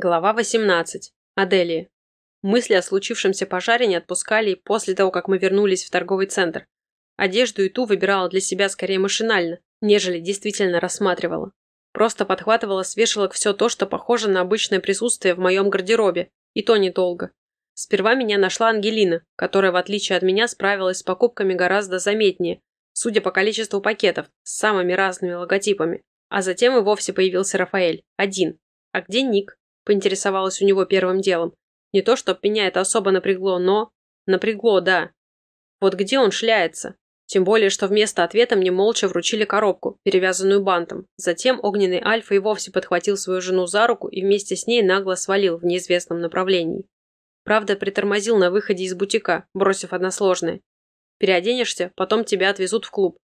Глава 18. Аделия. Мысли о случившемся пожаре не отпускали после того, как мы вернулись в торговый центр. Одежду и ту выбирала для себя скорее машинально, нежели действительно рассматривала. Просто подхватывала с вешалок все то, что похоже на обычное присутствие в моем гардеробе, и то недолго. Сперва меня нашла Ангелина, которая, в отличие от меня, справилась с покупками гораздо заметнее, судя по количеству пакетов, с самыми разными логотипами. А затем и вовсе появился Рафаэль, один. А где Ник? Поинтересовалась у него первым делом. Не то, чтоб меня это особо напрягло, но... Напрягло, да. Вот где он шляется? Тем более, что вместо ответа мне молча вручили коробку, перевязанную бантом. Затем огненный Альфа и вовсе подхватил свою жену за руку и вместе с ней нагло свалил в неизвестном направлении. Правда, притормозил на выходе из бутика, бросив односложное. Переоденешься, потом тебя отвезут в клуб.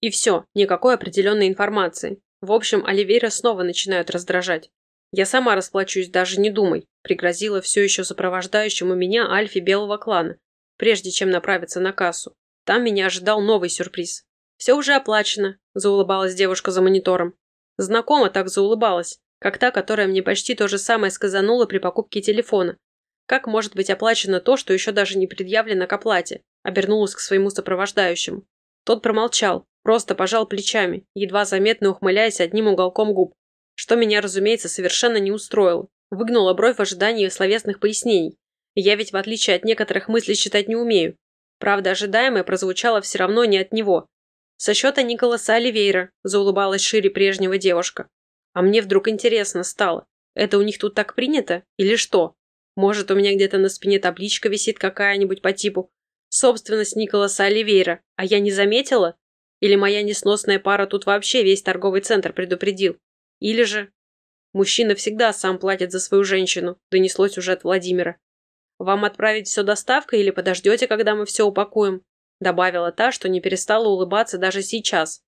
И все, никакой определенной информации. В общем, Оливейра снова начинают раздражать. «Я сама расплачусь, даже не думай», – пригрозила все еще сопровождающему меня Альфе белого клана, прежде чем направиться на кассу. Там меня ожидал новый сюрприз. «Все уже оплачено», – заулыбалась девушка за монитором. Знакома так заулыбалась, как та, которая мне почти то же самое сказанула при покупке телефона. Как может быть оплачено то, что еще даже не предъявлено к оплате? Обернулась к своему сопровождающему. Тот промолчал, просто пожал плечами, едва заметно ухмыляясь одним уголком губ что меня, разумеется, совершенно не устроило. Выгнула бровь в ожидании словесных пояснений. Я ведь, в отличие от некоторых мыслей, читать не умею. Правда, ожидаемое прозвучало все равно не от него. Со счета Николаса Оливейра, заулыбалась шире прежнего девушка. А мне вдруг интересно стало. Это у них тут так принято? Или что? Может, у меня где-то на спине табличка висит какая-нибудь по типу «Собственность Николаса Оливейра», а я не заметила? Или моя несносная пара тут вообще весь торговый центр предупредил? Или же... Мужчина всегда сам платит за свою женщину, донеслось уже от Владимира. Вам отправить все доставкой или подождете, когда мы все упакуем? Добавила та, что не перестала улыбаться даже сейчас.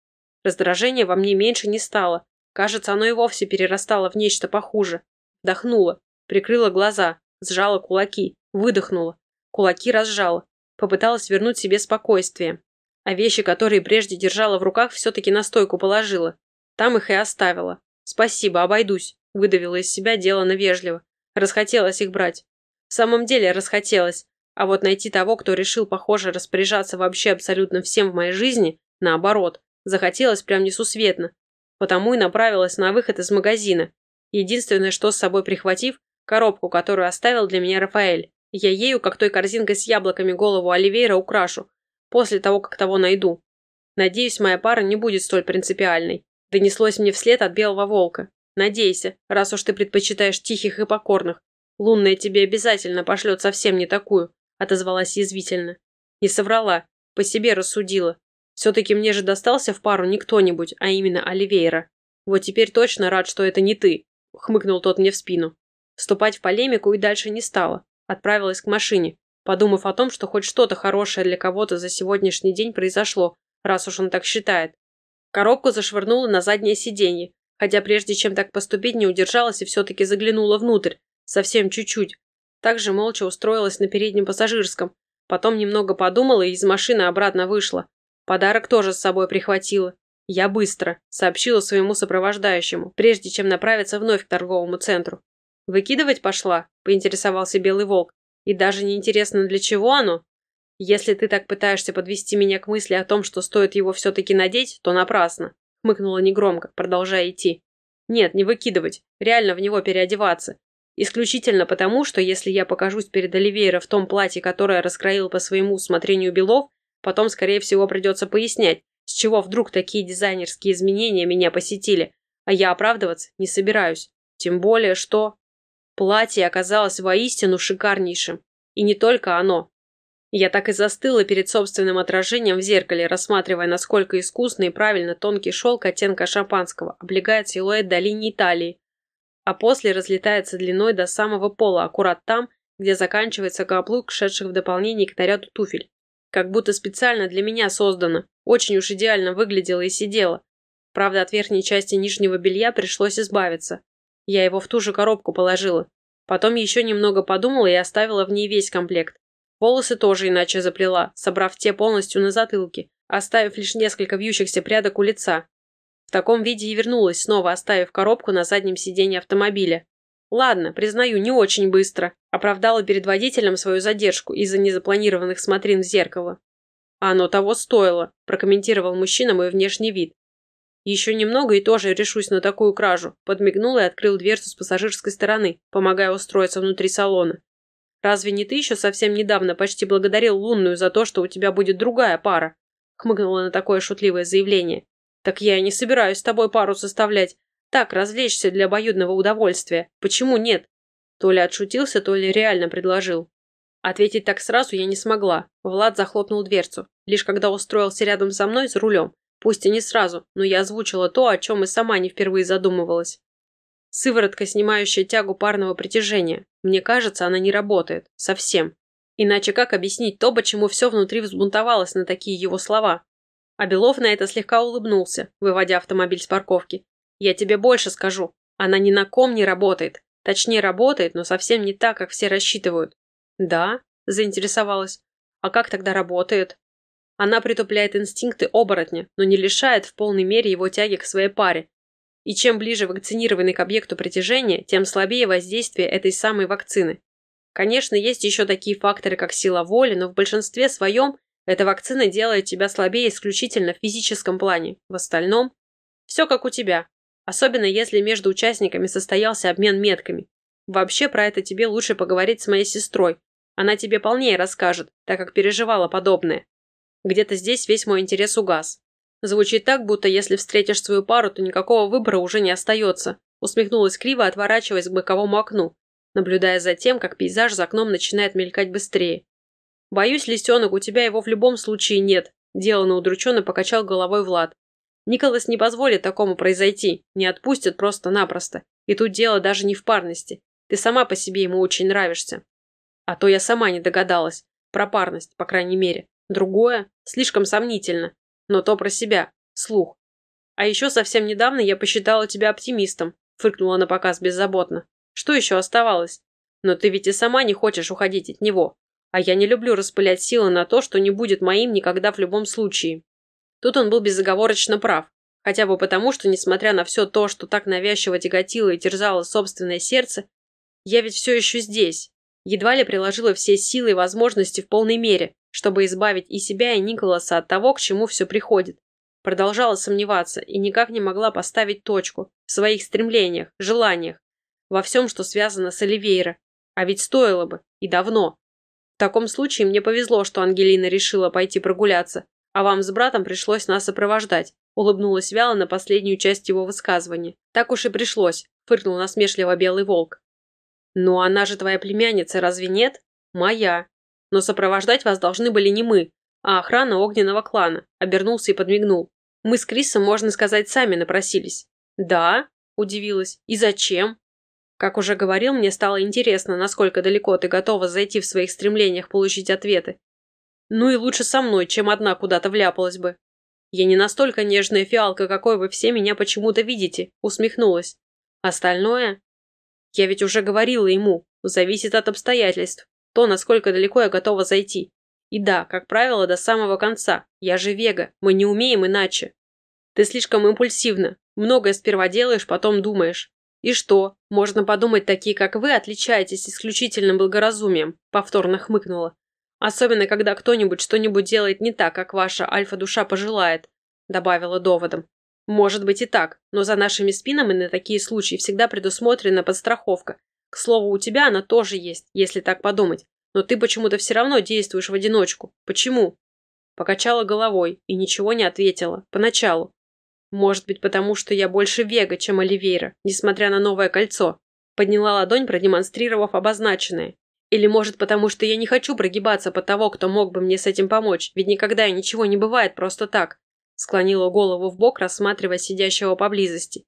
Раздражение во мне меньше не стало. Кажется, оно и вовсе перерастало в нечто похуже. Вдохнула, прикрыла глаза, сжала кулаки, выдохнула. Кулаки разжала. Попыталась вернуть себе спокойствие. А вещи, которые прежде держала в руках, все-таки на стойку положила. Там их и оставила. «Спасибо, обойдусь», – выдавила из себя делано вежливо. Расхотелось их брать. В самом деле расхотелось. А вот найти того, кто решил, похоже, распоряжаться вообще абсолютно всем в моей жизни, наоборот, захотелось прям несусветно. Потому и направилась на выход из магазина. Единственное, что с собой прихватив, коробку, которую оставил для меня Рафаэль. Я ею, как той корзинкой с яблоками, голову Оливейра украшу, после того, как того найду. Надеюсь, моя пара не будет столь принципиальной. Донеслось мне вслед от белого волка. Надейся, раз уж ты предпочитаешь тихих и покорных. Лунная тебе обязательно пошлет совсем не такую, отозвалась язвительно. Не соврала, по себе рассудила. Все-таки мне же достался в пару не кто-нибудь, а именно Оливейра. Вот теперь точно рад, что это не ты, хмыкнул тот мне в спину. Вступать в полемику и дальше не стала. Отправилась к машине, подумав о том, что хоть что-то хорошее для кого-то за сегодняшний день произошло, раз уж он так считает. Коробку зашвырнула на заднее сиденье, хотя прежде чем так поступить не удержалась и все-таки заглянула внутрь, совсем чуть-чуть. Также молча устроилась на переднем пассажирском, потом немного подумала и из машины обратно вышла. Подарок тоже с собой прихватила. Я быстро, сообщила своему сопровождающему, прежде чем направиться вновь к торговому центру. «Выкидывать пошла?» – поинтересовался Белый Волк. «И даже не интересно, для чего оно?» «Если ты так пытаешься подвести меня к мысли о том, что стоит его все-таки надеть, то напрасно», — хмыкнула негромко, продолжая идти. «Нет, не выкидывать. Реально в него переодеваться. Исключительно потому, что если я покажусь перед Оливейро в том платье, которое раскроил по своему усмотрению Белов, потом, скорее всего, придется пояснять, с чего вдруг такие дизайнерские изменения меня посетили, а я оправдываться не собираюсь. Тем более, что... Платье оказалось воистину шикарнейшим. И не только оно. Я так и застыла перед собственным отражением в зеркале, рассматривая, насколько искусно и правильно тонкий шелк оттенка шампанского облегает силуэт до линии талии, а после разлетается длиной до самого пола, аккурат там, где заканчивается каблук, шедших в дополнение к наряду туфель. Как будто специально для меня создано. Очень уж идеально выглядела и сидела. Правда, от верхней части нижнего белья пришлось избавиться. Я его в ту же коробку положила. Потом еще немного подумала и оставила в ней весь комплект. Волосы тоже иначе заплела, собрав те полностью на затылке, оставив лишь несколько вьющихся прядок у лица. В таком виде и вернулась, снова оставив коробку на заднем сиденье автомобиля. Ладно, признаю, не очень быстро. Оправдала перед водителем свою задержку из-за незапланированных смотрин в зеркало. А оно того стоило, прокомментировал мужчина мой внешний вид. Еще немного и тоже решусь на такую кражу. Подмигнул и открыл дверцу с пассажирской стороны, помогая устроиться внутри салона. Разве не ты еще совсем недавно почти благодарил Лунную за то, что у тебя будет другая пара? Хмыкнула на такое шутливое заявление. Так я и не собираюсь с тобой пару составлять. Так, развлечься для обоюдного удовольствия. Почему нет? То ли отшутился, то ли реально предложил. Ответить так сразу я не смогла. Влад захлопнул дверцу. Лишь когда устроился рядом со мной с рулем. Пусть и не сразу, но я озвучила то, о чем и сама не впервые задумывалась. Сыворотка, снимающая тягу парного притяжения. Мне кажется, она не работает. Совсем. Иначе как объяснить то, почему все внутри взбунтовалось на такие его слова? А Белов на это слегка улыбнулся, выводя автомобиль с парковки. Я тебе больше скажу. Она ни на ком не работает. Точнее, работает, но совсем не так, как все рассчитывают. Да? Заинтересовалась. А как тогда работает? Она притупляет инстинкты оборотня, но не лишает в полной мере его тяги к своей паре. И чем ближе вакцинированный к объекту притяжения, тем слабее воздействие этой самой вакцины. Конечно, есть еще такие факторы, как сила воли, но в большинстве своем эта вакцина делает тебя слабее исключительно в физическом плане. В остальном – все как у тебя. Особенно если между участниками состоялся обмен метками. Вообще про это тебе лучше поговорить с моей сестрой. Она тебе полнее расскажет, так как переживала подобное. Где-то здесь весь мой интерес угас. Звучит так, будто если встретишь свою пару, то никакого выбора уже не остается. Усмехнулась криво, отворачиваясь к боковому окну, наблюдая за тем, как пейзаж за окном начинает мелькать быстрее. «Боюсь, лисенок, у тебя его в любом случае нет», – деланно удрученно покачал головой Влад. Николас не позволит такому произойти, не отпустит просто-напросто. И тут дело даже не в парности. Ты сама по себе ему очень нравишься. А то я сама не догадалась. Про парность, по крайней мере. Другое слишком сомнительно. Но то про себя. Слух. А еще совсем недавно я посчитала тебя оптимистом. Фыркнула на показ беззаботно. Что еще оставалось? Но ты ведь и сама не хочешь уходить от него. А я не люблю распылять силы на то, что не будет моим никогда в любом случае. Тут он был безоговорочно прав. Хотя бы потому, что, несмотря на все то, что так навязчиво тяготило и терзало собственное сердце, я ведь все еще здесь. Едва ли приложила все силы и возможности в полной мере, чтобы избавить и себя, и Николаса от того, к чему все приходит. Продолжала сомневаться и никак не могла поставить точку в своих стремлениях, желаниях, во всем, что связано с Оливейро. А ведь стоило бы, и давно. В таком случае мне повезло, что Ангелина решила пойти прогуляться, а вам с братом пришлось нас сопровождать», улыбнулась вяло на последнюю часть его высказывания. «Так уж и пришлось», фыркнул насмешливо белый волк. «Ну она же твоя племянница, разве нет?» «Моя. Но сопровождать вас должны были не мы, а охрана огненного клана», обернулся и подмигнул. «Мы с Крисом, можно сказать, сами напросились». «Да?» – удивилась. «И зачем?» Как уже говорил, мне стало интересно, насколько далеко ты готова зайти в своих стремлениях получить ответы. Ну и лучше со мной, чем одна куда-то вляпалась бы. Я не настолько нежная фиалка, какой вы все меня почему-то видите, усмехнулась. Остальное? Я ведь уже говорила ему, зависит от обстоятельств, то, насколько далеко я готова зайти. И да, как правило, до самого конца. Я же Вега, мы не умеем иначе. Ты слишком импульсивна, многое сперва делаешь, потом думаешь. И что, можно подумать, такие как вы отличаетесь исключительным благоразумием, повторно хмыкнула. Особенно, когда кто-нибудь что-нибудь делает не так, как ваша альфа-душа пожелает», добавила доводом. «Может быть и так, но за нашими спинами на такие случаи всегда предусмотрена подстраховка. К слову, у тебя она тоже есть, если так подумать. Но ты почему-то все равно действуешь в одиночку. Почему?» Покачала головой и ничего не ответила. Поначалу. Может быть, потому что я больше Вега, чем Оливейра, несмотря на новое кольцо. Подняла ладонь, продемонстрировав обозначенное. Или, может, потому что я не хочу прогибаться под того, кто мог бы мне с этим помочь, ведь никогда и ничего не бывает просто так. Склонила голову в бок, рассматривая сидящего поблизости.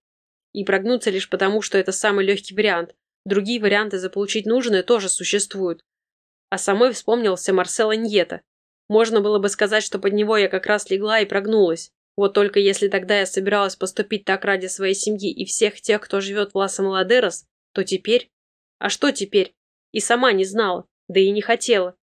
И прогнуться лишь потому, что это самый легкий вариант. Другие варианты заполучить нужное тоже существуют. А самой вспомнился Марсело Ньета. Можно было бы сказать, что под него я как раз легла и прогнулась. Вот только если тогда я собиралась поступить так ради своей семьи и всех тех, кто живет в Ласа-Маладерос, то теперь... А что теперь? И сама не знала, да и не хотела.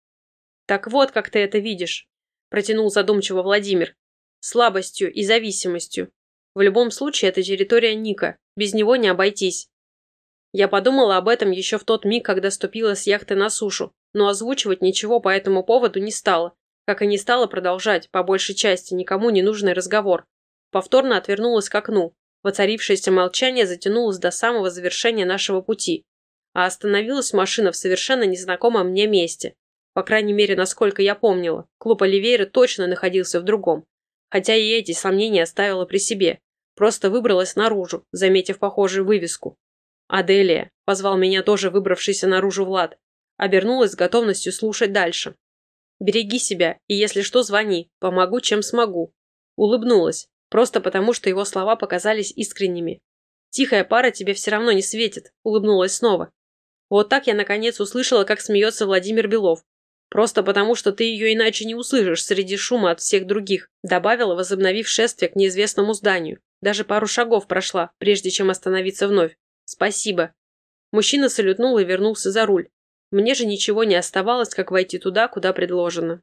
«Так вот, как ты это видишь», – протянул задумчиво Владимир. «Слабостью и зависимостью. В любом случае, это территория Ника. Без него не обойтись». Я подумала об этом еще в тот миг, когда ступила с яхты на сушу, но озвучивать ничего по этому поводу не стала, как и не стала продолжать, по большей части, никому не нужный разговор. Повторно отвернулась к окну. Воцарившееся молчание затянулось до самого завершения нашего пути. А остановилась машина в совершенно незнакомом мне месте. По крайней мере, насколько я помнила, клуб Оливейра точно находился в другом. Хотя и эти сомнения оставила при себе. Просто выбралась наружу, заметив похожую вывеску. «Аделия», – позвал меня тоже выбравшийся наружу Влад. Обернулась с готовностью слушать дальше. «Береги себя, и если что, звони. Помогу, чем смогу». Улыбнулась, просто потому, что его слова показались искренними. «Тихая пара тебе все равно не светит», – улыбнулась снова. Вот так я наконец услышала, как смеется Владимир Белов. «Просто потому, что ты ее иначе не услышишь среди шума от всех других», добавила, возобновив шествие к неизвестному зданию. Даже пару шагов прошла, прежде чем остановиться вновь. «Спасибо». Мужчина салютнул и вернулся за руль. Мне же ничего не оставалось, как войти туда, куда предложено.